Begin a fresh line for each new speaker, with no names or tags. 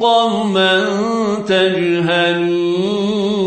قوما تجهلون.